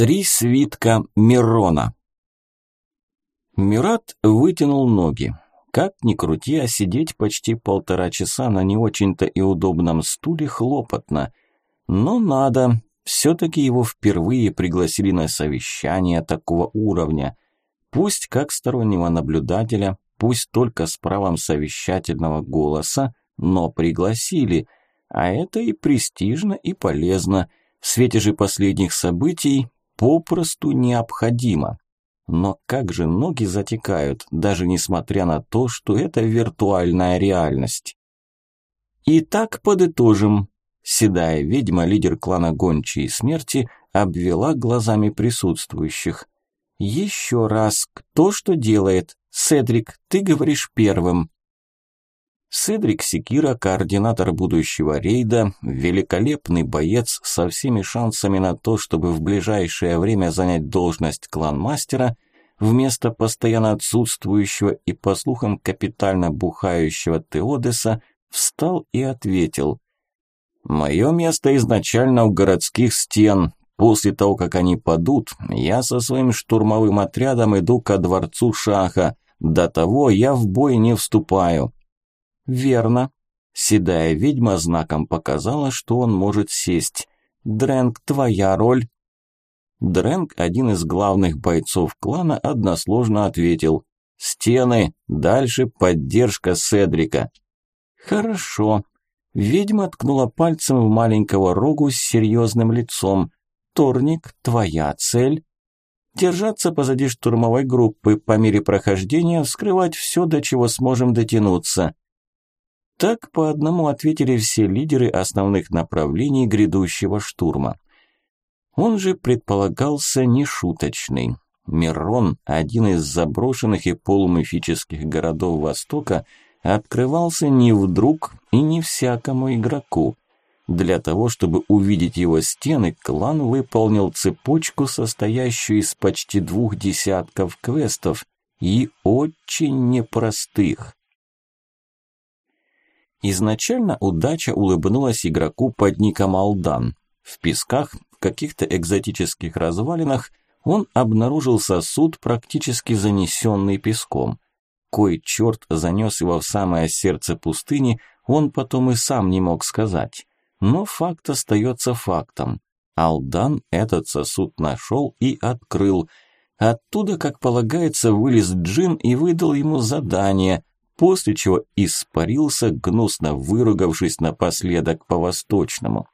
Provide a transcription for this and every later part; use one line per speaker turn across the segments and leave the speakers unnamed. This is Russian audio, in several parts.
Три свитка Мирона. Мират вытянул ноги. Как ни крути, а сидеть почти полтора часа на не очень-то и удобном стуле хлопотно. Но надо. Все-таки его впервые пригласили на совещание такого уровня. Пусть как стороннего наблюдателя, пусть только с правом совещательного голоса, но пригласили. А это и престижно, и полезно. В свете же последних событий попросту необходимо. Но как же ноги затекают, даже несмотря на то, что это виртуальная реальность. Итак, подытожим. Седая ведьма, лидер клана Гончей Смерти, обвела глазами присутствующих. Еще раз, кто что делает? Седрик, ты говоришь первым. Седрик Секира, координатор будущего рейда, великолепный боец со всеми шансами на то, чтобы в ближайшее время занять должность кланмастера, вместо постоянно отсутствующего и, по слухам, капитально бухающего Теодеса, встал и ответил. «Мое место изначально у городских стен. После того, как они падут, я со своим штурмовым отрядом иду ко дворцу Шаха. До того я в бой не вступаю». «Верно». Седая ведьма знаком показала, что он может сесть. «Дрэнк, твоя роль?» Дрэнк, один из главных бойцов клана, односложно ответил. «Стены, дальше поддержка Седрика». «Хорошо». Ведьма ткнула пальцем в маленького рогу с серьезным лицом. «Торник, твоя цель?» «Держаться позади штурмовой группы, по мере прохождения вскрывать все, до чего сможем дотянуться». Так по одному ответили все лидеры основных направлений грядущего штурма. Он же предполагался нешуточный. Мирон, один из заброшенных и полумифических городов Востока, открывался не вдруг и не всякому игроку. Для того, чтобы увидеть его стены, клан выполнил цепочку, состоящую из почти двух десятков квестов, и очень непростых. Изначально удача улыбнулась игроку под ником Алдан. В песках, в каких-то экзотических развалинах, он обнаружил сосуд, практически занесенный песком. Кой черт занес его в самое сердце пустыни, он потом и сам не мог сказать. Но факт остается фактом. Алдан этот сосуд нашел и открыл. Оттуда, как полагается, вылез джин и выдал ему задание – после чего испарился, гнусно выругавшись напоследок по-восточному.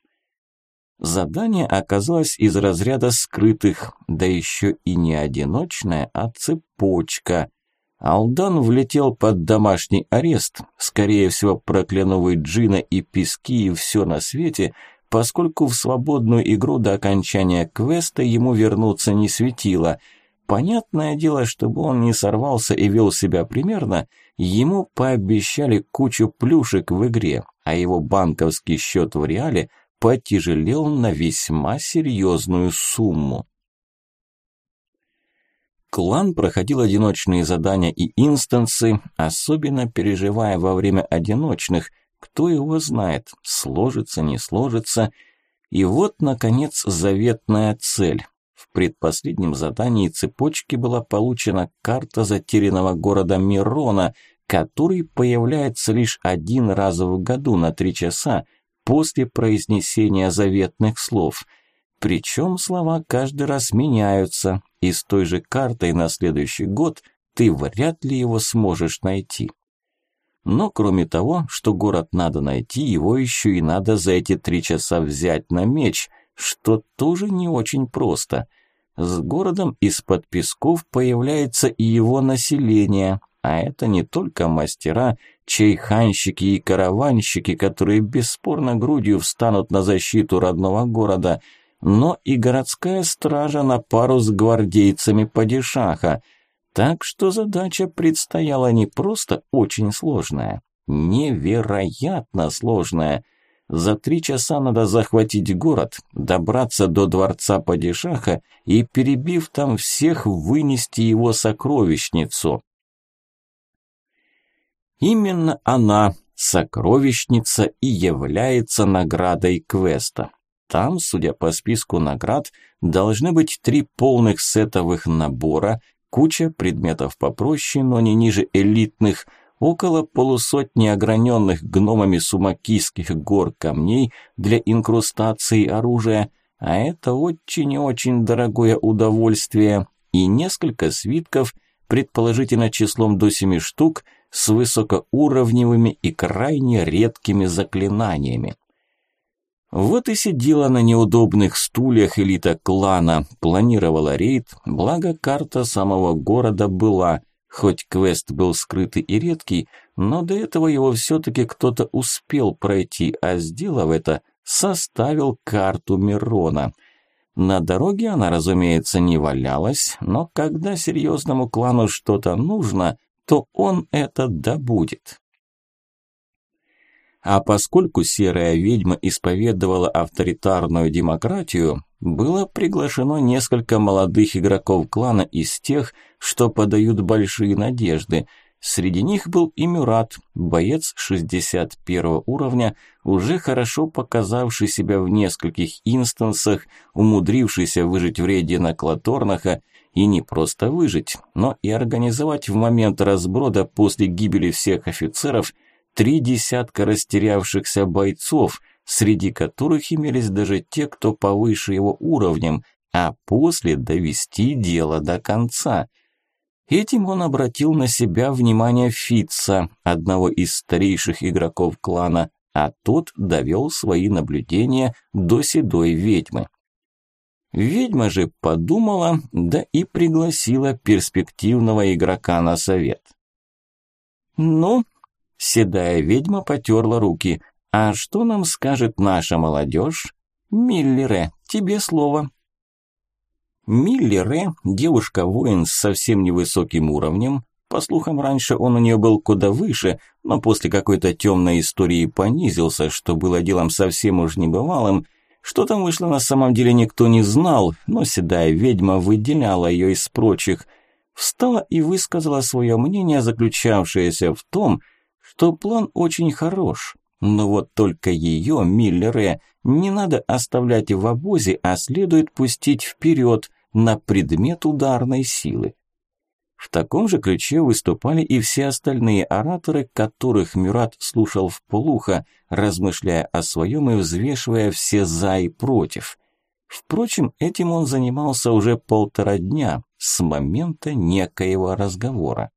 Задание оказалось из разряда скрытых, да еще и не одиночная, а цепочка. Алдан влетел под домашний арест, скорее всего проклянувый Джина и пески и все на свете, поскольку в свободную игру до окончания квеста ему вернуться не светило – Понятное дело, чтобы он не сорвался и вел себя примерно, ему пообещали кучу плюшек в игре, а его банковский счет в реале потяжелел на весьма серьезную сумму. Клан проходил одиночные задания и инстансы, особенно переживая во время одиночных, кто его знает, сложится, не сложится. И вот, наконец, заветная цель в предпоследнем задании цепочки была получена карта затерянного города Мирона, который появляется лишь один раз в году на три часа после произнесения заветных слов. Причем слова каждый раз меняются, и с той же картой на следующий год ты вряд ли его сможешь найти. Но кроме того, что город надо найти, его еще и надо за эти три часа взять на меч – что тоже не очень просто. С городом из-под песков появляется и его население, а это не только мастера, чайханщики и караванщики, которые бесспорно грудью встанут на защиту родного города, но и городская стража на пару с гвардейцами падишаха. Так что задача предстояла не просто очень сложная, невероятно сложная – за три часа надо захватить город, добраться до дворца Падишаха и, перебив там всех, вынести его сокровищницу. Именно она, сокровищница, и является наградой квеста. Там, судя по списку наград, должны быть три полных сетовых набора, куча предметов попроще, но не ниже элитных, около полусотни ограненных гномами сумакийских гор камней для инкрустации оружия, а это очень и очень дорогое удовольствие, и несколько свитков, предположительно числом до семи штук, с высокоуровневыми и крайне редкими заклинаниями. Вот и сидела на неудобных стульях элита клана, планировала рейд, благо карта самого города была, хоть квест был скрытый и редкий, но до этого его все-таки кто-то успел пройти, а сделав это, составил карту Мирона. На дороге она, разумеется, не валялась, но когда серьезному клану что-то нужно, то он это добудет. А поскольку серая ведьма исповедовала авторитарную демократию, было приглашено несколько молодых игроков клана из тех, что подают большие надежды. Среди них был и Мюрат, боец 61 уровня, уже хорошо показавший себя в нескольких инстансах, умудрившийся выжить в рейде на Клаторнаха, и не просто выжить, но и организовать в момент разброда после гибели всех офицеров – три десятка растерявшихся бойцов, среди которых имелись даже те, кто повыше его уровнем, а после довести дело до конца. Этим он обратил на себя внимание Фитца, одного из старейших игроков клана, а тот довел свои наблюдения до седой ведьмы. Ведьма же подумала, да и пригласила перспективного игрока на совет. «Ну, Седая ведьма потерла руки. «А что нам скажет наша молодежь?» «Миллере, тебе слово». Миллере, девушка-воин с совсем невысоким уровнем, по слухам, раньше он у нее был куда выше, но после какой-то темной истории понизился, что было делом совсем уж небывалым. Что там вышло на самом деле никто не знал, но седая ведьма выделяла ее из прочих. Встала и высказала свое мнение, заключавшееся в том, что план очень хорош, но вот только ее, Миллере, не надо оставлять в обозе, а следует пустить вперед на предмет ударной силы. В таком же ключе выступали и все остальные ораторы, которых Мюрат слушал в полухо, размышляя о своем и взвешивая все «за» и «против». Впрочем, этим он занимался уже полтора дня, с момента некоего разговора.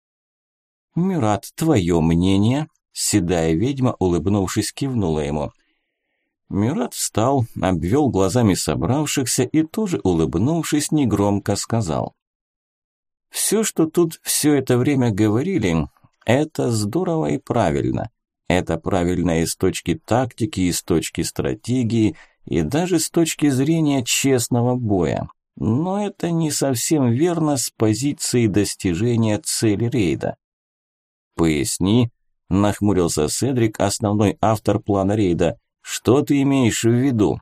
«Мюрат, твое мнение?» Седая ведьма, улыбнувшись, кивнула ему. Мюрат встал, обвел глазами собравшихся и тоже, улыбнувшись, негромко сказал. «Все, что тут все это время говорили, это здорово и правильно. Это правильно и с точки тактики, и с точки стратегии, и даже с точки зрения честного боя. Но это не совсем верно с позиции достижения цели рейда. «Поясни», – нахмурился Седрик, основной автор плана рейда. «Что ты имеешь в виду?»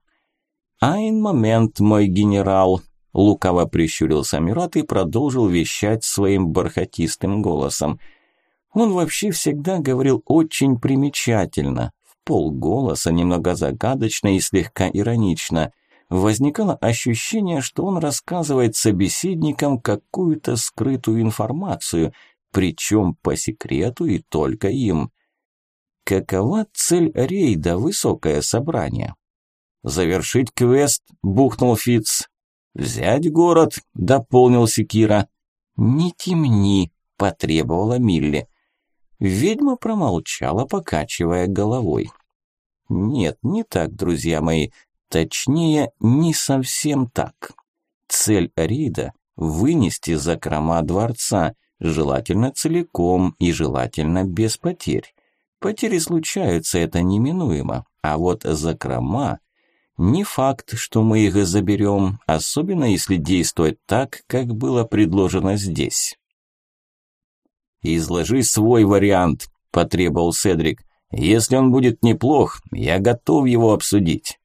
«Айн момент, мой генерал», – лукаво прищурился Мират и продолжил вещать своим бархатистым голосом. Он вообще всегда говорил очень примечательно, в полголоса, немного загадочно и слегка иронично. Возникало ощущение, что он рассказывает собеседникам какую-то скрытую информацию – причем по секрету и только им. Какова цель рейда «Высокое собрание»? «Завершить квест», – бухнул Фиц. «Взять город», – дополнил Секира. «Не темни», – потребовала Милли. Ведьма промолчала, покачивая головой. «Нет, не так, друзья мои. Точнее, не совсем так. Цель рейда – вынести закрома дворца – Желательно целиком и желательно без потерь. Потери случаются, это неминуемо. А вот закрома... Не факт, что мы их заберем, особенно если действовать так, как было предложено здесь. «Изложи свой вариант», – потребовал Седрик. «Если он будет неплох, я готов его обсудить».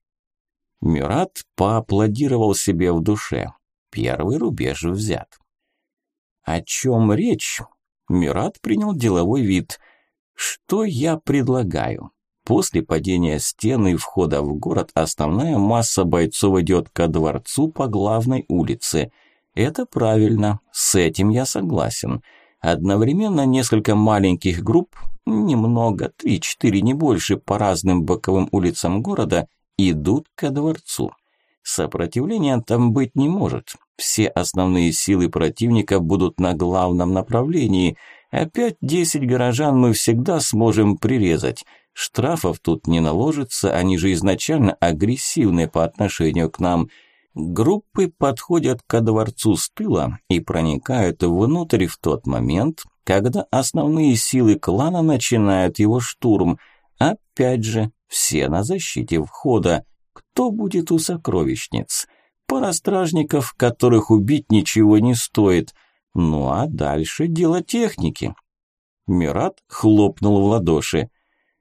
Мюрат поаплодировал себе в душе. Первый рубеж взят. О чем речь? Мират принял деловой вид. Что я предлагаю? После падения стены и входа в город основная масса бойцов идет ко дворцу по главной улице. Это правильно, с этим я согласен. Одновременно несколько маленьких групп, немного, три-четыре, не больше, по разным боковым улицам города, идут ко дворцу. Сопротивления там быть не может. Все основные силы противника будут на главном направлении. Опять десять горожан мы всегда сможем прирезать. Штрафов тут не наложится, они же изначально агрессивны по отношению к нам. Группы подходят ко дворцу с тыла и проникают внутрь в тот момент, когда основные силы клана начинают его штурм. Опять же, все на защите входа. Кто будет у сокровищниц? Пара стражников, которых убить ничего не стоит. Ну а дальше дело техники. Мират хлопнул в ладоши.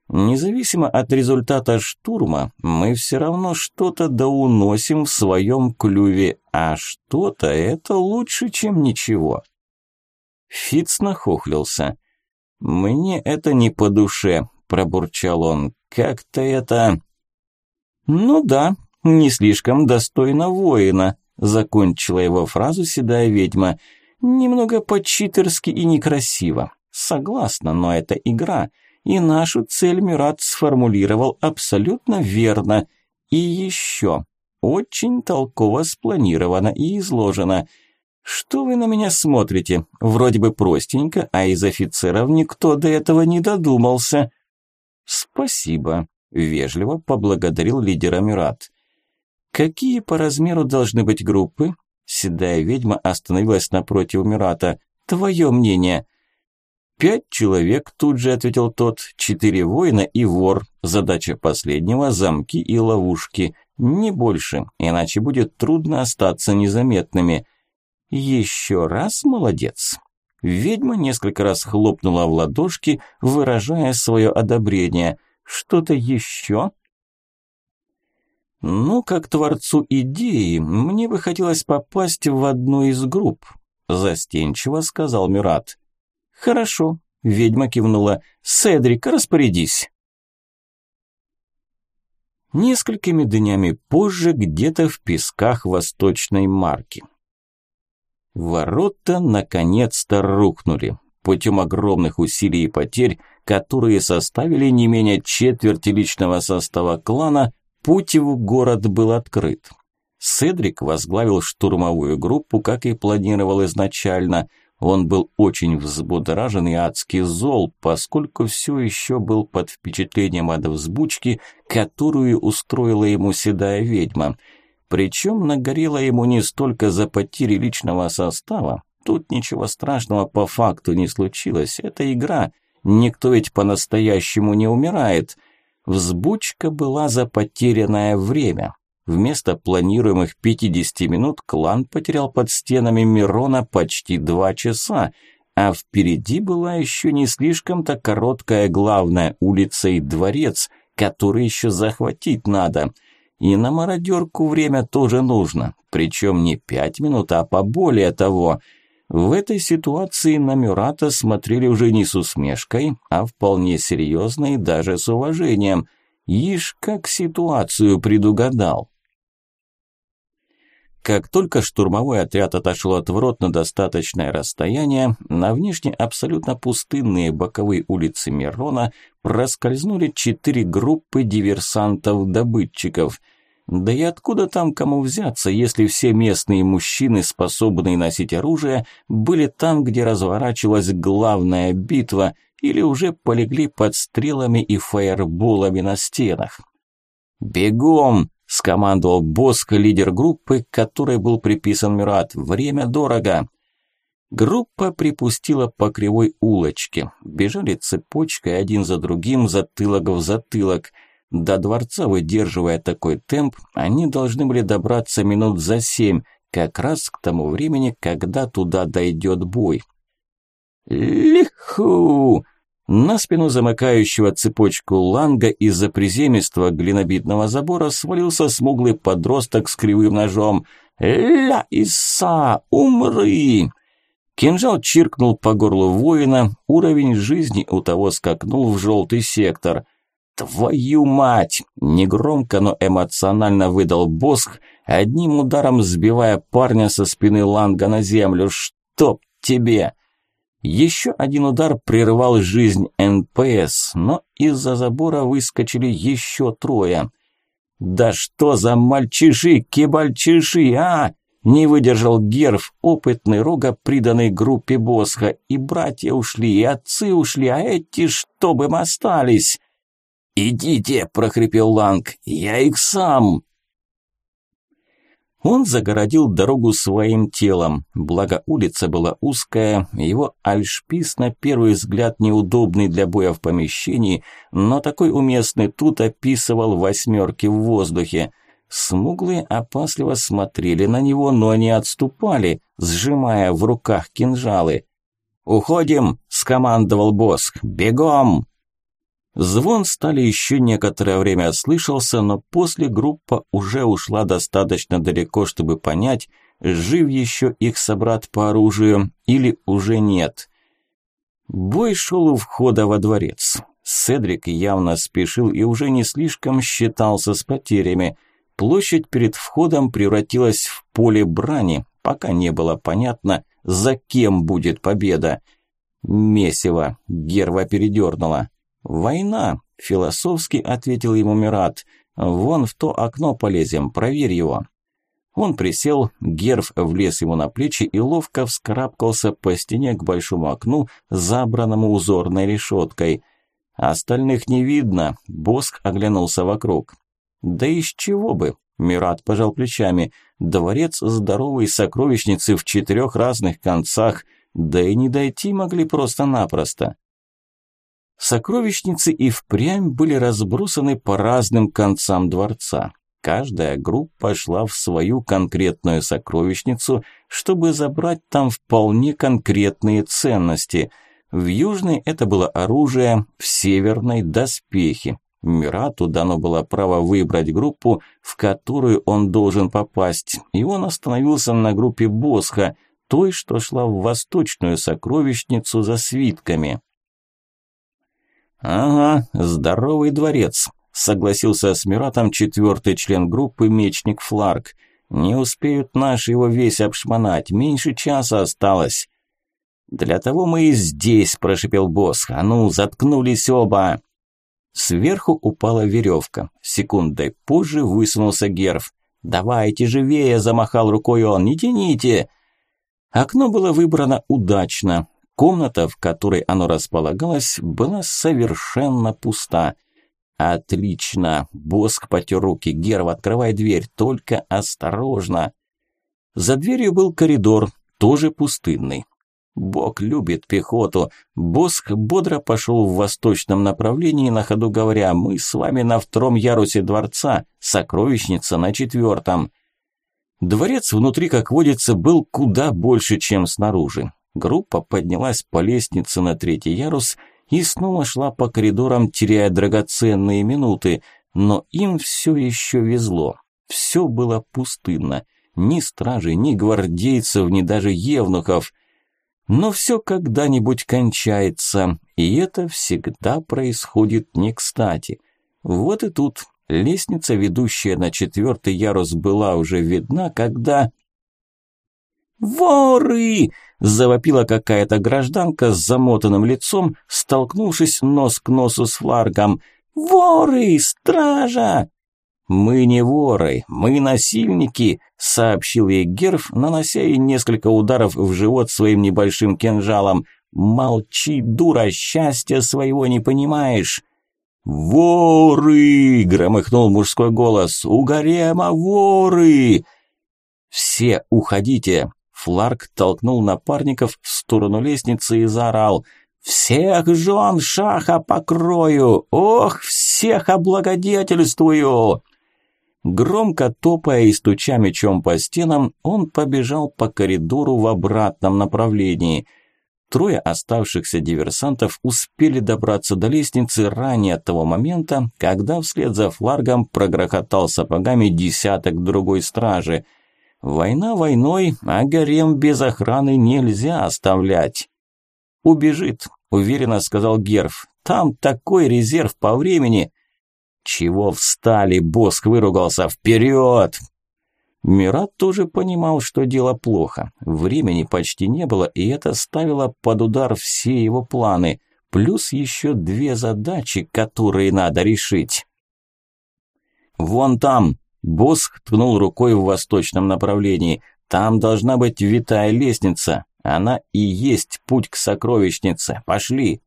Независимо от результата штурма, мы все равно что-то доуносим в своем клюве, а что-то это лучше, чем ничего. Фиц нахохлился. «Мне это не по душе», – пробурчал он. «Как-то это...» «Ну да, не слишком достойно воина», – закончила его фразу седая ведьма. «Немного по-читерски и некрасиво. Согласна, но это игра, и нашу цель Мюрат сформулировал абсолютно верно. И еще, очень толково спланировано и изложено. Что вы на меня смотрите? Вроде бы простенько, а из офицеров никто до этого не додумался». «Спасибо», Вежливо поблагодарил лидера Мюрат. «Какие по размеру должны быть группы?» Седая ведьма остановилась напротив Мюрата. «Твое мнение?» «Пять человек», тут же ответил тот. «Четыре воина и вор. Задача последнего – замки и ловушки. Не больше, иначе будет трудно остаться незаметными». «Еще раз молодец». Ведьма несколько раз хлопнула в ладошки, выражая свое одобрение – что-то еще? Ну, как творцу идеи, мне бы хотелось попасть в одну из групп, застенчиво сказал Мюрат. Хорошо, ведьма кивнула. Седрик, распорядись. Несколькими днями позже где-то в песках Восточной Марки. Ворота наконец-то рухнули. Путем огромных усилий и потерь которые составили не менее четверти личного состава клана, путь в город был открыт. Седрик возглавил штурмовую группу, как и планировал изначально. Он был очень взбудоражен и адски зол, поскольку все еще был под впечатлением от взбучки, которую устроила ему седая ведьма. Причем нагорело ему не столько за потери личного состава, тут ничего страшного по факту не случилось, это игра, Никто ведь по-настоящему не умирает. Взбучка была за потерянное время. Вместо планируемых 50 минут клан потерял под стенами Мирона почти два часа, а впереди была еще не слишком-то короткая главная улица и дворец, который еще захватить надо. И на мародерку время тоже нужно, причем не пять минут, а поболее того – в этой ситуации на Мюрата смотрели уже не с усмешкой, а вполне серьезно и даже с уважением. Ишь, как ситуацию предугадал. Как только штурмовой отряд отошел от ворот на достаточное расстояние, на внешне абсолютно пустынные боковые улицы Мирона проскользнули четыре группы диверсантов-добытчиков – да и откуда там кому взяться, если все местные мужчины, способные носить оружие, были там, где разворачивалась главная битва, или уже полегли под стрелами и фаерболами на стенах? «Бегом!» – скомандовал Боск, лидер группы, которой был приписан Мират. «Время дорого!» Группа припустила по кривой улочке. Бежали цепочкой один за другим, затылок в затылок – до дворца, выдерживая такой темп, они должны были добраться минут за семь, как раз к тому времени, когда туда дойдет бой. Лиху! На спину замыкающего цепочку ланга из-за приземистого глинобитного забора свалился смуглый подросток с кривым ножом. «Ля, Иса, умри!» Кинжал чиркнул по горлу воина, уровень жизни у того скакнул в желтый сектор. «Твою мать!» – негромко, но эмоционально выдал Босх, одним ударом сбивая парня со спины Ланга на землю. «Чтоб тебе!» Еще один удар прервал жизнь НПС, но из-за забора выскочили еще трое. «Да что за мальчиши, кибальчиши, а!» Не выдержал Герв, опытный рога, приданный группе Босха. И братья ушли, и отцы ушли, а эти, чтобы им остались. «Идите!» – прохрипел Ланг. «Я их сам!» Он загородил дорогу своим телом, благо улица была узкая, его альшпис на первый взгляд неудобный для боя в помещении, но такой уместный тут описывал восьмерки в воздухе. Смуглые опасливо смотрели на него, но не отступали, сжимая в руках кинжалы. «Уходим!» – скомандовал Боск. «Бегом!» Звон стали еще некоторое время слышался, но после группа уже ушла достаточно далеко, чтобы понять, жив еще их собрат по оружию или уже нет. Бой шел у входа во дворец. Седрик явно спешил и уже не слишком считался с потерями. Площадь перед входом превратилась в поле брани, пока не было понятно, за кем будет победа. Месиво. Герва передернула. «Война», – философски ответил ему Мират. «Вон в то окно полезем, проверь его». Он присел, Герв влез ему на плечи и ловко вскарабкался по стене к большому окну, забранному узорной решеткой. Остальных не видно, Боск оглянулся вокруг. «Да из чего бы?» – Мират пожал плечами. «Дворец здоровой сокровищницы в четырех разных концах, да и не дойти могли просто-напросто». Сокровищницы и впрямь были разбросаны по разным концам дворца. Каждая группа шла в свою конкретную сокровищницу, чтобы забрать там вполне конкретные ценности. В южной это было оружие, в северной – доспехи. Мирату дано было право выбрать группу, в которую он должен попасть, и он остановился на группе Босха, той, что шла в восточную сокровищницу за свитками. «Ага, здоровый дворец», – согласился с Миратом четвертый член группы мечник Фларк. «Не успеют наши его весь обшмонать, меньше часа осталось». «Для того мы и здесь», – прошипел босс. «А ну, заткнулись оба!» Сверху упала веревка. Секундой позже высунулся Герв. «Давайте живее!» – замахал рукой он. «Не тяните!» Окно было выбрано удачно. Комната, в которой оно располагалось, была совершенно пуста. «Отлично!» – Боск потер руки. «Герв, открывай дверь, только осторожно!» За дверью был коридор, тоже пустынный. Бог любит пехоту. Боск бодро пошел в восточном направлении, на ходу говоря, мы с вами на втором ярусе дворца, сокровищница на четвертом. Дворец внутри, как водится, был куда больше, чем снаружи. Группа поднялась по лестнице на третий ярус и снова шла по коридорам, теряя драгоценные минуты, но им все еще везло. Все было пустынно. Ни стражей, ни гвардейцев, ни даже евнухов. Но все когда-нибудь кончается, и это всегда происходит не кстати. Вот и тут лестница, ведущая на четвертый ярус, была уже видна, когда... «Воры!» – завопила какая-то гражданка с замотанным лицом, столкнувшись нос к носу с фларгом. «Воры! Стража!» «Мы не воры, мы насильники», – сообщил ей Герф, нанося ей несколько ударов в живот своим небольшим кинжалом. «Молчи, дура, счастья своего не понимаешь!» «Воры!» – громыхнул мужской голос. «У гарема воры!» «Все уходите!» Фларк толкнул напарников в сторону лестницы и заорал «Всех жен шаха покрою! Ох, всех облагодетельствую!» Громко топая и стуча мечом по стенам, он побежал по коридору в обратном направлении. Трое оставшихся диверсантов успели добраться до лестницы ранее того момента, когда вслед за фларгом прогрохотал сапогами десяток другой стражи – Война войной, а гарем без охраны нельзя оставлять. «Убежит», – уверенно сказал Герф. «Там такой резерв по времени. «Чего встали?» – Боск выругался. «Вперед!» Мират тоже понимал, что дело плохо. Времени почти не было, и это ставило под удар все его планы. Плюс еще две задачи, которые надо решить. «Вон там!» – Боск ткнул рукой в восточном направлении. «Там должна быть витая лестница. Она и есть путь к сокровищнице. Пошли!»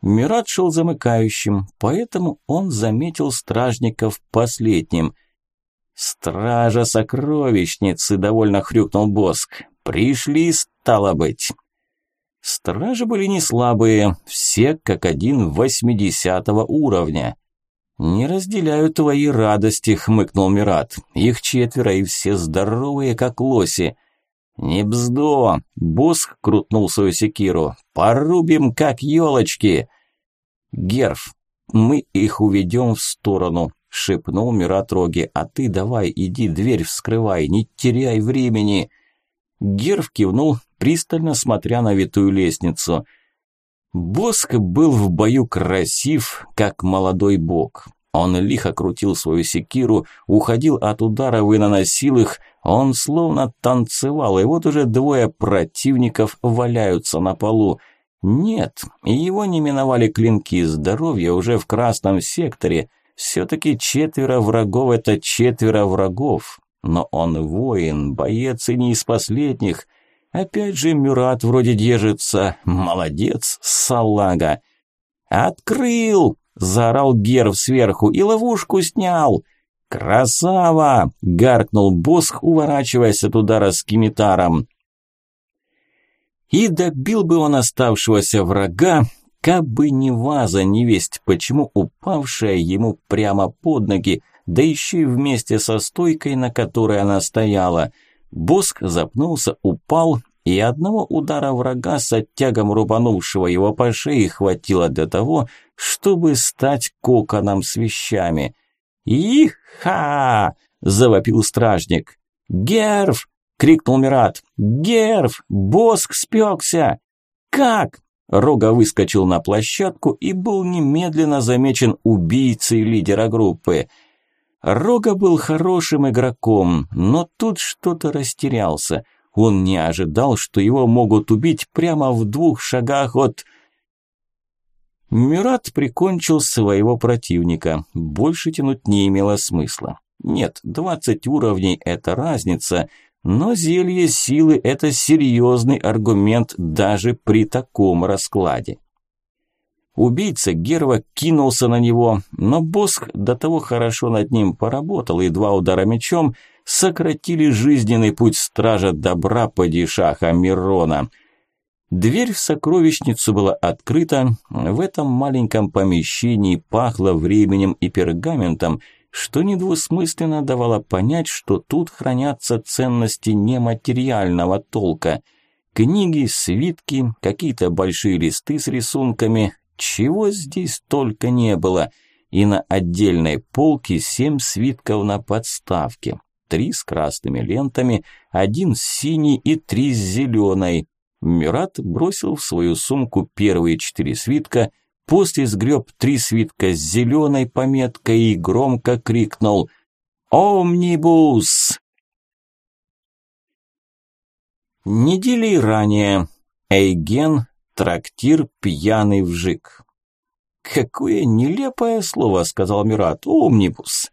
Мират шел замыкающим, поэтому он заметил стражников последним – «Стража сокровищницы!» – довольно хрюкнул Боск. «Пришли, стало быть!» Стражи были не слабые, все как один восьмидесятого уровня. «Не разделяю твои радости», – хмыкнул Мират. «Их четверо и все здоровые, как лоси». «Не бздо!» – Боск крутнул свою секиру. «Порубим, как елочки!» «Герф, мы их уведем в сторону шепнул Мират Роги. «А ты давай, иди, дверь вскрывай, не теряй времени!» Герв кивнул, пристально смотря на витую лестницу. Боск был в бою красив, как молодой бог. Он лихо крутил свою секиру, уходил от ударов и наносил их, он словно танцевал, и вот уже двое противников валяются на полу. Нет, его не миновали клинки здоровья уже в красном секторе, все-таки четверо врагов – это четверо врагов. Но он воин, боец и не из последних. Опять же Мюрат вроде держится. Молодец, салага. «Открыл!» – заорал Герв сверху. «И ловушку снял!» «Красава!» – гаркнул Босх, уворачиваясь от удара с кимитаром. И добил бы он оставшегося врага, как бы не ваза, не весть, почему упавшая ему прямо под ноги, да еще и вместе со стойкой, на которой она стояла. Боск запнулся, упал, и одного удара врага с оттягом рубанувшего его по шее хватило для того, чтобы стать коконом с вещами. «Иха!» – завопил стражник. «Герв!» – крикнул Мират. «Герв! Боск спекся!» «Как?» Рога выскочил на площадку и был немедленно замечен убийцей лидера группы. Рога был хорошим игроком, но тут что-то растерялся. Он не ожидал, что его могут убить прямо в двух шагах от... Мюрат прикончил своего противника. Больше тянуть не имело смысла. Нет, 20 уровней – это разница – но зелье силы – это серьезный аргумент даже при таком раскладе. Убийца Герва кинулся на него, но Босх до того хорошо над ним поработал, и два удара мечом сократили жизненный путь стража добра падишаха Мирона. Дверь в сокровищницу была открыта, в этом маленьком помещении пахло временем и пергаментом – что недвусмысленно давало понять, что тут хранятся ценности нематериального толка. Книги, свитки, какие-то большие листы с рисунками, чего здесь только не было. И на отдельной полке семь свитков на подставке. Три с красными лентами, один с синей и три с зеленой. Мюрат бросил в свою сумку первые четыре свитка – После сгреб три свитка с зеленой пометкой и громко крикнул «Омнибус!». Недели ранее. Эйген, трактир «Пьяный вжик». «Какое нелепое слово», — сказал Мират, — «омнибус».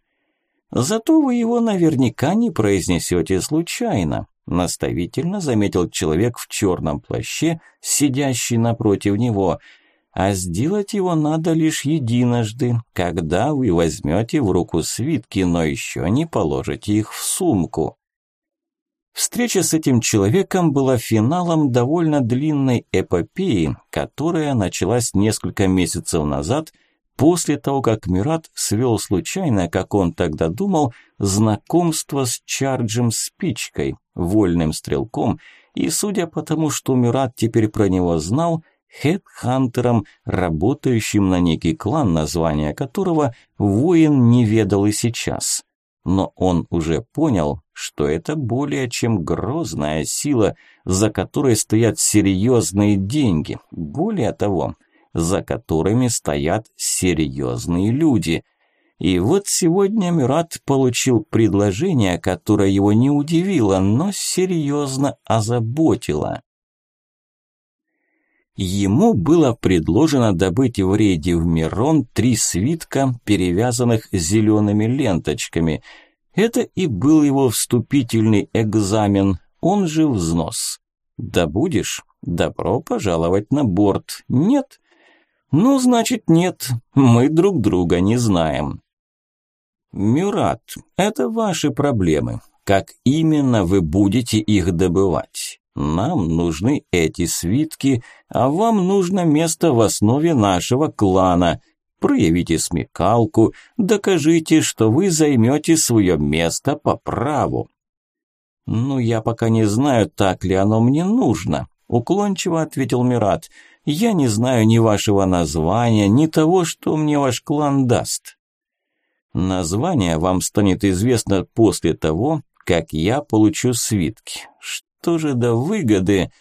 «Зато вы его наверняка не произнесете случайно», — наставительно заметил человек в черном плаще, сидящий напротив него — а сделать его надо лишь единожды, когда вы возьмете в руку свитки, но еще не положите их в сумку. Встреча с этим человеком была финалом довольно длинной эпопеи, которая началась несколько месяцев назад, после того, как Мират свел случайно, как он тогда думал, знакомство с Чарджем Спичкой, вольным стрелком, и судя по тому, что Мират теперь про него знал – хедхантером, работающим на некий клан, название которого воин не ведал и сейчас. Но он уже понял, что это более чем грозная сила, за которой стоят серьезные деньги. Более того, за которыми стоят серьезные люди. И вот сегодня Мюрат получил предложение, которое его не удивило, но серьезно озаботило. Ему было предложено добыть в рейде в Мирон три свитка, перевязанных зелеными ленточками. Это и был его вступительный экзамен, он же взнос. Добудешь? Добро пожаловать на борт. Нет? Ну, значит, нет. Мы друг друга не знаем. Мюрат, это ваши проблемы. Как именно вы будете их добывать? Нам нужны эти свитки, а вам нужно место в основе нашего клана. Проявите смекалку, докажите, что вы займете свое место по праву. Ну, я пока не знаю, так ли оно мне нужно, уклончиво ответил Мират. Я не знаю ни вашего названия, ни того, что мне ваш клан даст. Название вам станет известно после того, как я получу свитки. Что же до выгоды?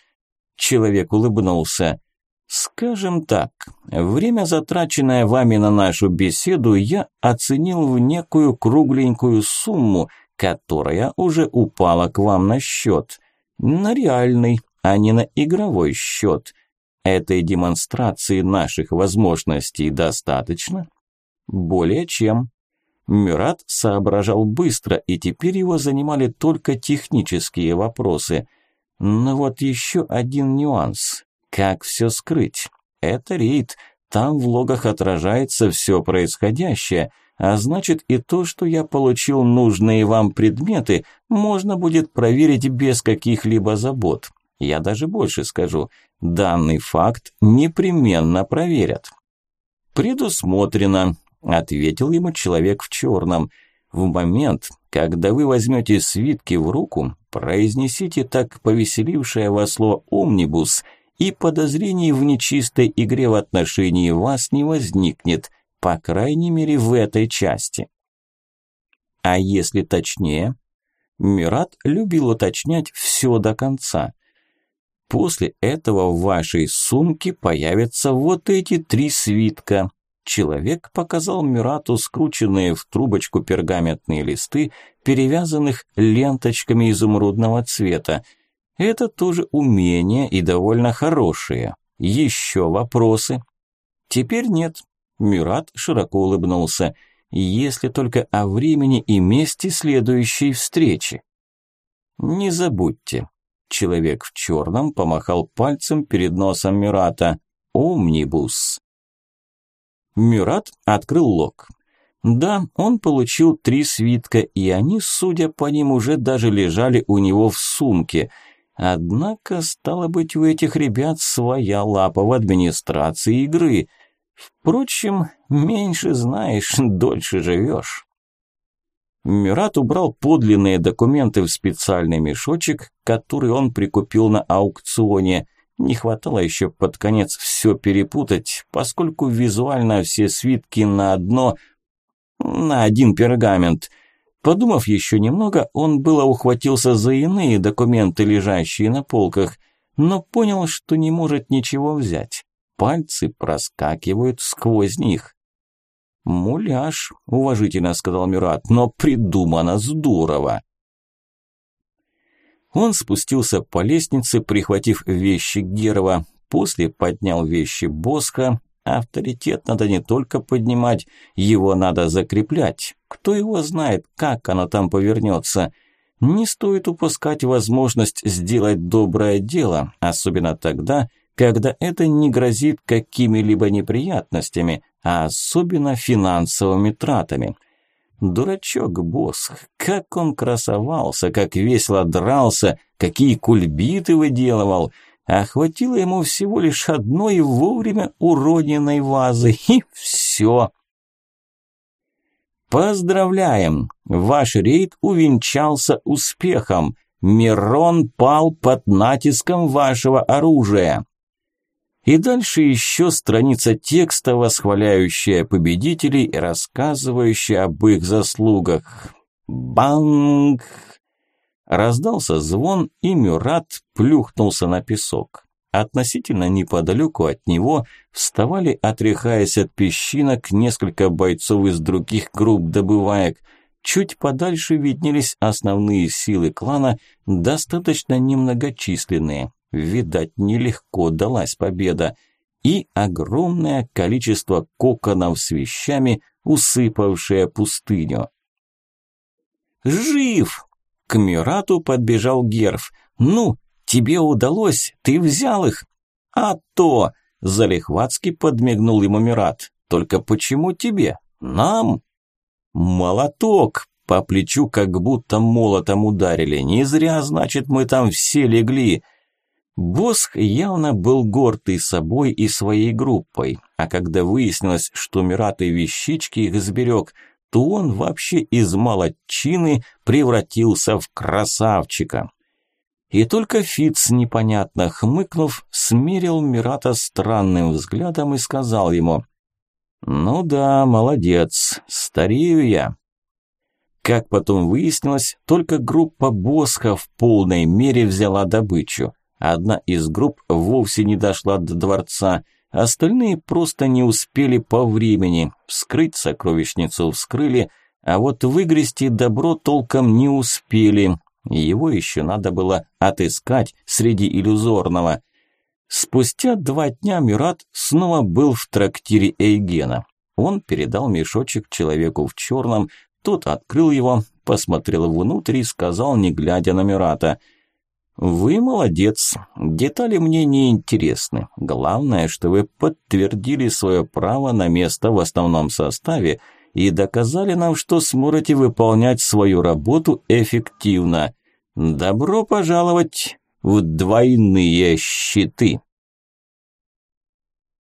Человек улыбнулся. Скажем так, время, затраченное вами на нашу беседу, я оценил в некую кругленькую сумму, которая уже упала к вам на счет. На реальный, а не на игровой счет. Этой демонстрации наших возможностей достаточно? Более чем. Мюрат соображал быстро, и теперь его занимали только технические вопросы. Но вот еще один нюанс. Как все скрыть? Это рейд, там в логах отражается все происходящее, а значит и то, что я получил нужные вам предметы, можно будет проверить без каких-либо забот. Я даже больше скажу, данный факт непременно проверят. Предусмотрено, Ответил ему человек в черном. В момент, когда вы возьмете свитки в руку, произнесите так повеселившее вас слово «омнибус», и подозрений в нечистой игре в отношении вас не возникнет, по крайней мере в этой части. А если точнее? Мират любил уточнять все до конца. После этого в вашей сумке появятся вот эти три свитка, Человек показал Мюрату скрученные в трубочку пергаментные листы, перевязанных ленточками изумрудного цвета. Это тоже умение и довольно хорошее. Еще вопросы? Теперь нет. Мюрат широко улыбнулся. Если только о времени и месте следующей встречи. Не забудьте. Человек в черном помахал пальцем перед носом Мюрата. Омнибус. Мюрат открыл лог. Да, он получил три свитка, и они, судя по ним, уже даже лежали у него в сумке. Однако, стало быть, у этих ребят своя лапа в администрации игры. Впрочем, меньше знаешь, дольше живешь. Мюрат убрал подлинные документы в специальный мешочек, который он прикупил на аукционе, не хватало еще под конец все перепутать, поскольку визуально все свитки на одно, на один пергамент. Подумав еще немного, он было ухватился за иные документы, лежащие на полках, но понял, что не может ничего взять. Пальцы проскакивают сквозь них. «Муляж», – уважительно сказал Мюрат, – «но придумано здорово». Он спустился по лестнице, прихватив вещи Герова, после поднял вещи Босха. Авторитет надо не только поднимать, его надо закреплять. Кто его знает, как оно там повернется. Не стоит упускать возможность сделать доброе дело, особенно тогда, когда это не грозит какими-либо неприятностями, а особенно финансовыми тратами. Дурачок босс, как он красовался, как весело дрался, какие кульбиты выделывал. Охватило ему всего лишь одной вовремя уроненной вазы, и все. Поздравляем! Ваш рейд увенчался успехом. Мирон пал под натиском вашего оружия. И дальше еще страница текста, восхваляющая победителей и рассказывающая об их заслугах. Банг! Раздался звон, и Мюрат плюхнулся на песок. Относительно неподалеку от него вставали, отряхаясь от песчинок, несколько бойцов из других групп добываек. Чуть подальше виднелись основные силы клана, достаточно немногочисленные. Видать, нелегко далась победа. И огромное количество коконов с вещами, усыпавшее пустыню. «Жив!» К Мирату подбежал Герф. «Ну, тебе удалось, ты взял их!» «А то!» – Залихватский подмигнул ему Мират. «Только почему тебе? Нам?» «Молоток!» По плечу как будто молотом ударили. «Не зря, значит, мы там все легли!» Босх явно был горд и собой, и своей группой. А когда выяснилось, что Мират и вещички их сберег – то он вообще из молодчины превратился в красавчика. И только Фиц, непонятно хмыкнув, смерил Мирата странным взглядом и сказал ему «Ну да, молодец, старею я». Как потом выяснилось, только группа Босха в полной мере взяла добычу. Одна из групп вовсе не дошла до дворца – Остальные просто не успели по времени. Вскрыть сокровищницу вскрыли, а вот выгрести добро толком не успели. Его еще надо было отыскать среди иллюзорного. Спустя два дня Мюрат снова был в трактире Эйгена. Он передал мешочек человеку в черном, тот открыл его, посмотрел внутрь и сказал, не глядя на Мюрата – «Вы молодец. Детали мне не интересны. Главное, что вы подтвердили свое право на место в основном составе и доказали нам, что сможете выполнять свою работу эффективно. Добро пожаловать в двойные щиты!»